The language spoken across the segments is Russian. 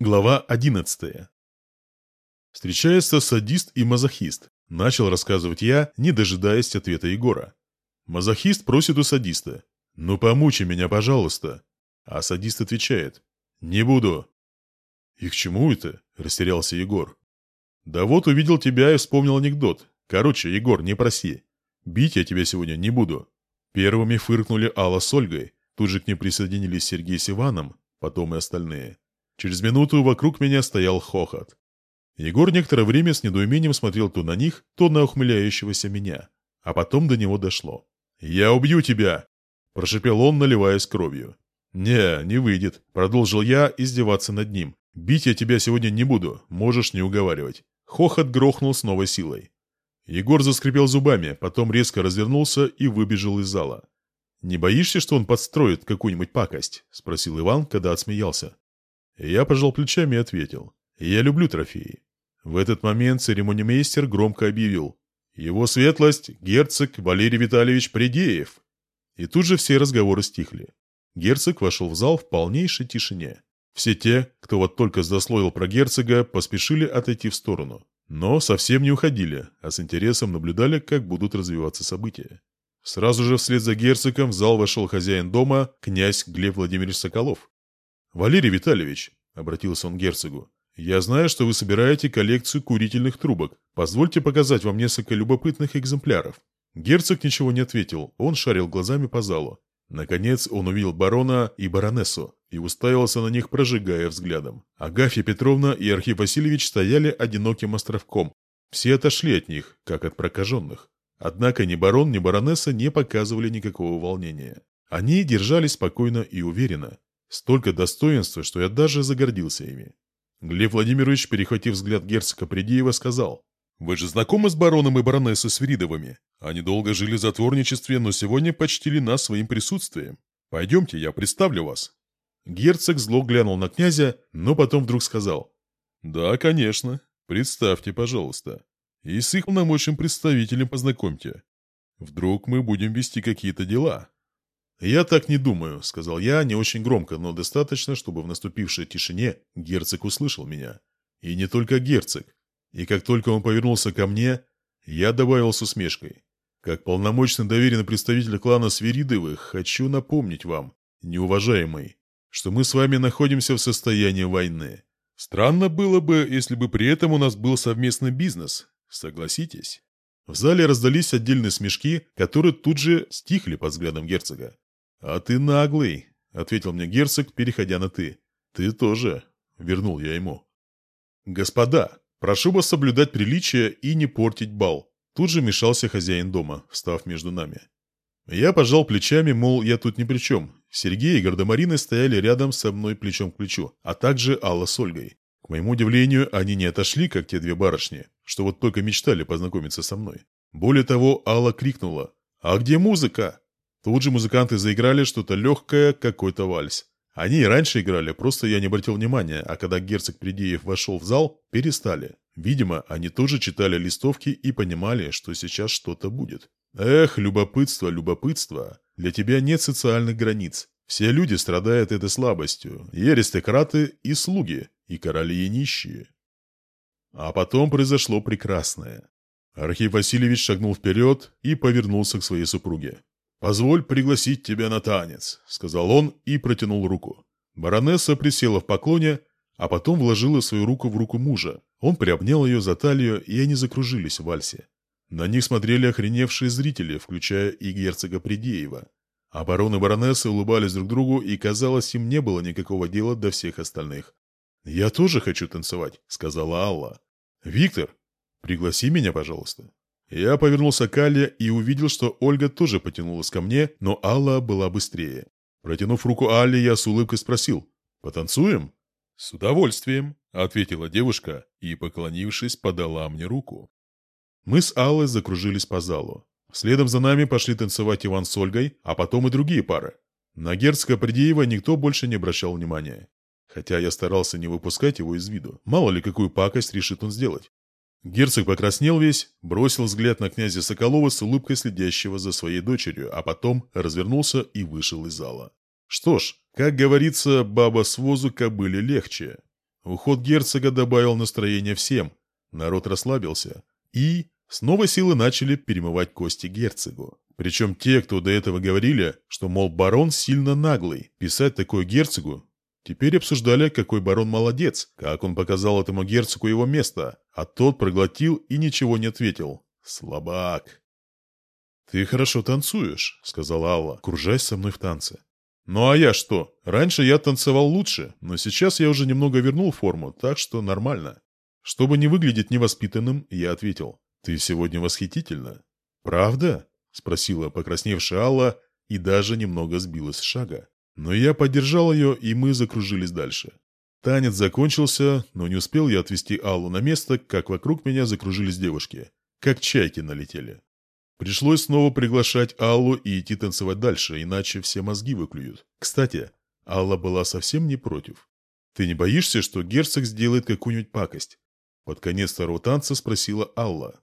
Глава 11. Встречается садист и мазохист. Начал рассказывать я, не дожидаясь ответа Егора. Мазохист просит у садиста. «Ну помучи меня, пожалуйста». А садист отвечает. «Не буду». «И к чему это?» – растерялся Егор. «Да вот увидел тебя и вспомнил анекдот. Короче, Егор, не проси. Бить я тебя сегодня не буду». Первыми фыркнули Алла с Ольгой. Тут же к ним присоединились Сергей с Иваном, потом и остальные. Через минуту вокруг меня стоял хохот. Егор некоторое время с недоумением смотрел то на них, то на ухмыляющегося меня. А потом до него дошло. «Я убью тебя!» – прошепел он, наливаясь кровью. «Не, не выйдет», – продолжил я издеваться над ним. «Бить я тебя сегодня не буду, можешь не уговаривать». Хохот грохнул с новой силой. Егор заскрипел зубами, потом резко развернулся и выбежал из зала. «Не боишься, что он подстроит какую-нибудь пакость?» – спросил Иван, когда отсмеялся. Я пожал плечами и ответил. «Я люблю трофеи». В этот момент церемонимейстер громко объявил. «Его светлость – герцог Валерий Витальевич Предеев». И тут же все разговоры стихли. Герцог вошел в зал в полнейшей тишине. Все те, кто вот только заслоил про герцога, поспешили отойти в сторону. Но совсем не уходили, а с интересом наблюдали, как будут развиваться события. Сразу же вслед за герцогом в зал вошел хозяин дома, князь Глеб Владимирович Соколов. «Валерий Витальевич», — обратился он к герцогу, — «я знаю, что вы собираете коллекцию курительных трубок. Позвольте показать вам несколько любопытных экземпляров». Герцог ничего не ответил, он шарил глазами по залу. Наконец он увидел барона и баронессу и уставился на них, прожигая взглядом. Агафья Петровна и Архип Васильевич стояли одиноким островком. Все отошли от них, как от прокаженных. Однако ни барон, ни баронесса не показывали никакого волнения. Они держались спокойно и уверенно. Столько достоинства, что я даже загордился ими. Глеб Владимирович, перехватив взгляд герцога Придеева, сказал, «Вы же знакомы с бароном и баронессой Свиридовыми? Они долго жили в затворничестве, но сегодня почтили нас своим присутствием. Пойдемте, я представлю вас». Герцог зло глянул на князя, но потом вдруг сказал, «Да, конечно. Представьте, пожалуйста. И с их полномочным представителем познакомьте. Вдруг мы будем вести какие-то дела». «Я так не думаю», — сказал я, не очень громко, но достаточно, чтобы в наступившей тишине герцог услышал меня. И не только герцог. И как только он повернулся ко мне, я добавил с усмешкой. Как полномочный доверенный представитель клана Свиридовых, хочу напомнить вам, неуважаемый, что мы с вами находимся в состоянии войны. Странно было бы, если бы при этом у нас был совместный бизнес, согласитесь? В зале раздались отдельные смешки, которые тут же стихли под взглядом герцога. «А ты наглый», — ответил мне герцог, переходя на «ты». «Ты тоже», — вернул я ему. «Господа, прошу вас соблюдать приличие и не портить бал». Тут же мешался хозяин дома, встав между нами. Я пожал плечами, мол, я тут ни при чем. Сергей и Гардемарины стояли рядом со мной плечом к плечу, а также Алла с Ольгой. К моему удивлению, они не отошли, как те две барышни, что вот только мечтали познакомиться со мной. Более того, Алла крикнула «А где музыка?» Тут же музыканты заиграли что-то легкое, какой-то вальс. Они и раньше играли, просто я не обратил внимания, а когда герцог Придеев вошел в зал, перестали. Видимо, они тоже читали листовки и понимали, что сейчас что-то будет. Эх, любопытство, любопытство. Для тебя нет социальных границ. Все люди страдают этой слабостью. И аристократы, и слуги, и короли, и нищие. А потом произошло прекрасное. Архив Васильевич шагнул вперед и повернулся к своей супруге. «Позволь пригласить тебя на танец», — сказал он и протянул руку. Баронесса присела в поклоне, а потом вложила свою руку в руку мужа. Он приобнял ее за талию, и они закружились в вальсе. На них смотрели охреневшие зрители, включая и герцога Придеева. А барон и баронесса улыбались друг другу, и, казалось, им не было никакого дела до всех остальных. «Я тоже хочу танцевать», — сказала Алла. «Виктор, пригласи меня, пожалуйста». Я повернулся к Алле и увидел, что Ольга тоже потянулась ко мне, но Алла была быстрее. Протянув руку Алле, я с улыбкой спросил «Потанцуем?» «С удовольствием», — ответила девушка и, поклонившись, подала мне руку. Мы с Аллой закружились по залу. Следом за нами пошли танцевать Иван с Ольгой, а потом и другие пары. На герцога Придеева никто больше не обращал внимания. Хотя я старался не выпускать его из виду. Мало ли, какую пакость решит он сделать. Герцог покраснел весь, бросил взгляд на князя Соколова с улыбкой следящего за своей дочерью, а потом развернулся и вышел из зала. Что ж, как говорится, баба с возу кобыле легче. Уход герцога добавил настроение всем. Народ расслабился. И снова силы начали перемывать кости герцогу. Причем те, кто до этого говорили, что, мол, барон сильно наглый, писать такое герцогу, теперь обсуждали, какой барон молодец, как он показал этому герцогу его место, а тот проглотил и ничего не ответил. Слабак. «Ты хорошо танцуешь», — сказала Алла, кружась со мной в танце. «Ну а я что? Раньше я танцевал лучше, но сейчас я уже немного вернул форму, так что нормально». Чтобы не выглядеть невоспитанным, я ответил. «Ты сегодня восхитительна». «Правда?» — спросила покрасневшая Алла и даже немного сбилась с шага. Но я поддержал ее, и мы закружились дальше. Танец закончился, но не успел я отвести Аллу на место, как вокруг меня закружились девушки. Как чайки налетели. Пришлось снова приглашать Аллу и идти танцевать дальше, иначе все мозги выклюют. Кстати, Алла была совсем не против. «Ты не боишься, что герцог сделает какую-нибудь пакость?» Под конец второго танца спросила Алла.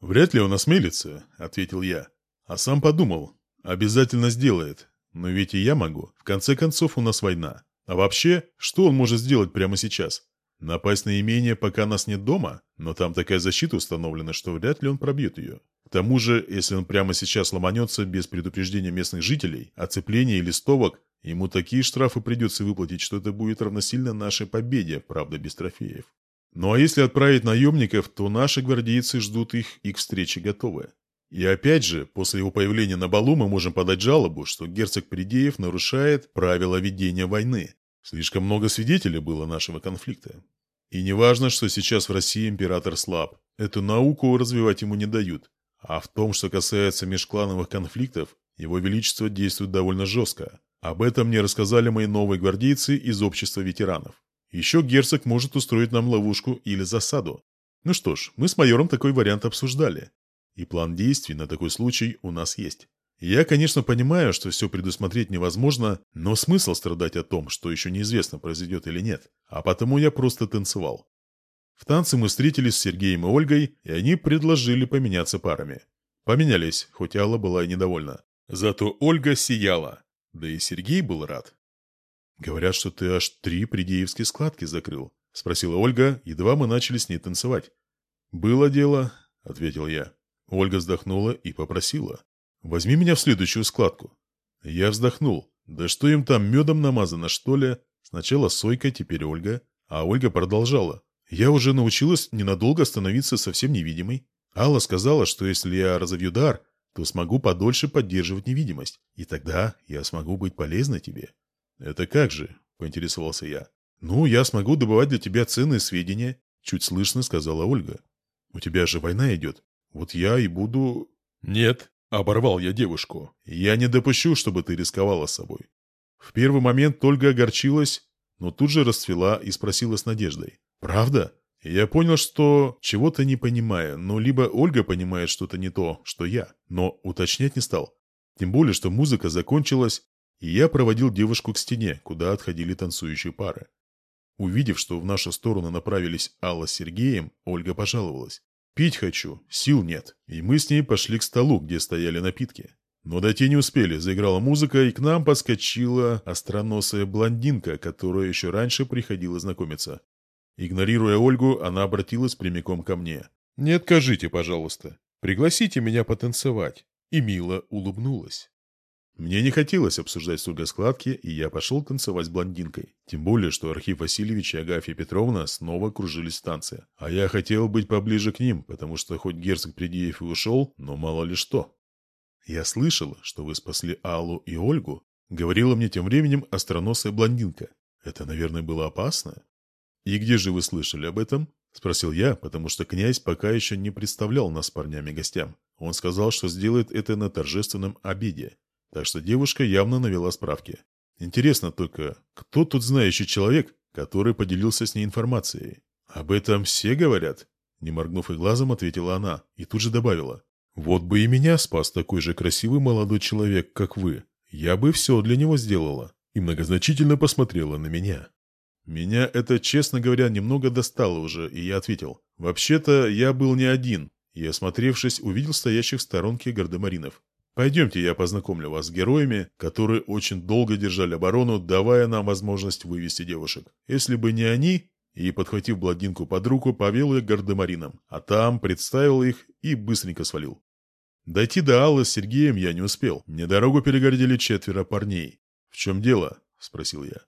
«Вряд ли он осмелится», — ответил я. А сам подумал, обязательно сделает. Но ведь и я могу. В конце концов, у нас война. А вообще, что он может сделать прямо сейчас? Напасть на имение, пока нас нет дома? Но там такая защита установлена, что вряд ли он пробьет ее. К тому же, если он прямо сейчас ломанется без предупреждения местных жителей, оцепления и листовок, ему такие штрафы придется выплатить, что это будет равносильно нашей победе, правда, без трофеев. Ну а если отправить наемников, то наши гвардейцы ждут их и к встрече готовы. И опять же, после его появления на балу мы можем подать жалобу, что герцог Придеев нарушает правила ведения войны. Слишком много свидетелей было нашего конфликта. И не важно, что сейчас в России император слаб. Эту науку развивать ему не дают. А в том, что касается межклановых конфликтов, его величество действует довольно жестко. Об этом мне рассказали мои новые гвардейцы из общества ветеранов. Еще герцог может устроить нам ловушку или засаду. Ну что ж, мы с майором такой вариант обсуждали. И план действий на такой случай у нас есть. Я, конечно, понимаю, что все предусмотреть невозможно, но смысл страдать о том, что еще неизвестно, произойдет или нет. А потому я просто танцевал. В танце мы встретились с Сергеем и Ольгой, и они предложили поменяться парами. Поменялись, хоть Алла была и недовольна. Зато Ольга сияла, да и Сергей был рад. «Говорят, что ты аж три придеевские складки закрыл», — спросила Ольга, едва мы начали с ней танцевать. «Было дело», — ответил я. Ольга вздохнула и попросила. «Возьми меня в следующую складку». Я вздохнул. «Да что им там, медом намазано, что ли?» Сначала Сойка, теперь Ольга. А Ольга продолжала. Я уже научилась ненадолго становиться совсем невидимой. Алла сказала, что если я разовью дар, то смогу подольше поддерживать невидимость, и тогда я смогу быть полезной тебе. «Это как же?» – поинтересовался я. «Ну, я смогу добывать для тебя ценные сведения», – чуть слышно сказала Ольга. «У тебя же война идет. Вот я и буду...» «Нет», – оборвал я девушку. «Я не допущу, чтобы ты рисковала собой». В первый момент Ольга огорчилась, но тут же расцвела и спросила с надеждой. Правда? Я понял, что чего-то не понимаю, но либо Ольга понимает что-то не то, что я, но уточнять не стал. Тем более, что музыка закончилась, и я проводил девушку к стене, куда отходили танцующие пары. Увидев, что в нашу сторону направились Алла с Сергеем, Ольга пожаловалась. «Пить хочу, сил нет». И мы с ней пошли к столу, где стояли напитки. Но дойти не успели, заиграла музыка, и к нам подскочила остроносая блондинка, которая еще раньше приходила знакомиться. Игнорируя Ольгу, она обратилась прямиком ко мне. «Не откажите, пожалуйста. Пригласите меня потанцевать». И мило улыбнулась. Мне не хотелось обсуждать с складки, и я пошел танцевать с блондинкой. Тем более, что Архив Васильевич и Агафья Петровна снова кружились в танце. А я хотел быть поближе к ним, потому что хоть герцог Придеев и ушел, но мало ли что. «Я слышала, что вы спасли Аллу и Ольгу», — говорила мне тем временем остроносая блондинка. «Это, наверное, было опасно?» «И где же вы слышали об этом?» – спросил я, потому что князь пока еще не представлял нас парнями гостям. Он сказал, что сделает это на торжественном обеде. Так что девушка явно навела справки. Интересно только, кто тут знающий человек, который поделился с ней информацией? «Об этом все говорят?» Не моргнув и глазом, ответила она и тут же добавила. «Вот бы и меня спас такой же красивый молодой человек, как вы. Я бы все для него сделала». И многозначительно посмотрела на меня. Меня это, честно говоря, немного достало уже, и я ответил. «Вообще-то я был не один». И, осмотревшись, увидел стоящих в сторонке гардемаринов. «Пойдемте, я познакомлю вас с героями, которые очень долго держали оборону, давая нам возможность вывести девушек. Если бы не они, и, подхватив бладинку под руку, повел ее к гардемаринам, а там представил их и быстренько свалил. Дойти до Аллы с Сергеем я не успел. Мне дорогу перегородили четверо парней. «В чем дело?» – спросил я.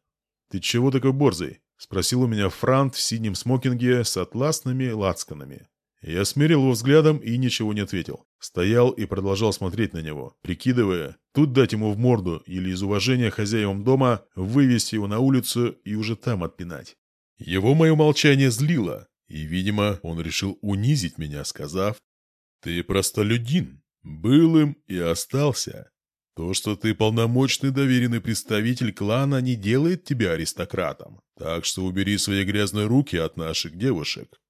«Ты чего такой борзый?» – спросил у меня Франт в синем смокинге с атласными лацканами. Я смерил его взглядом и ничего не ответил. Стоял и продолжал смотреть на него, прикидывая, тут дать ему в морду или из уважения хозяевам дома вывести его на улицу и уже там отпинать. Его мое молчание злило, и, видимо, он решил унизить меня, сказав, «Ты простолюдин, был им и остался. То, что ты полномочный доверенный представитель клана, не делает тебя аристократом. Так что убери свои грязные руки от наших девушек.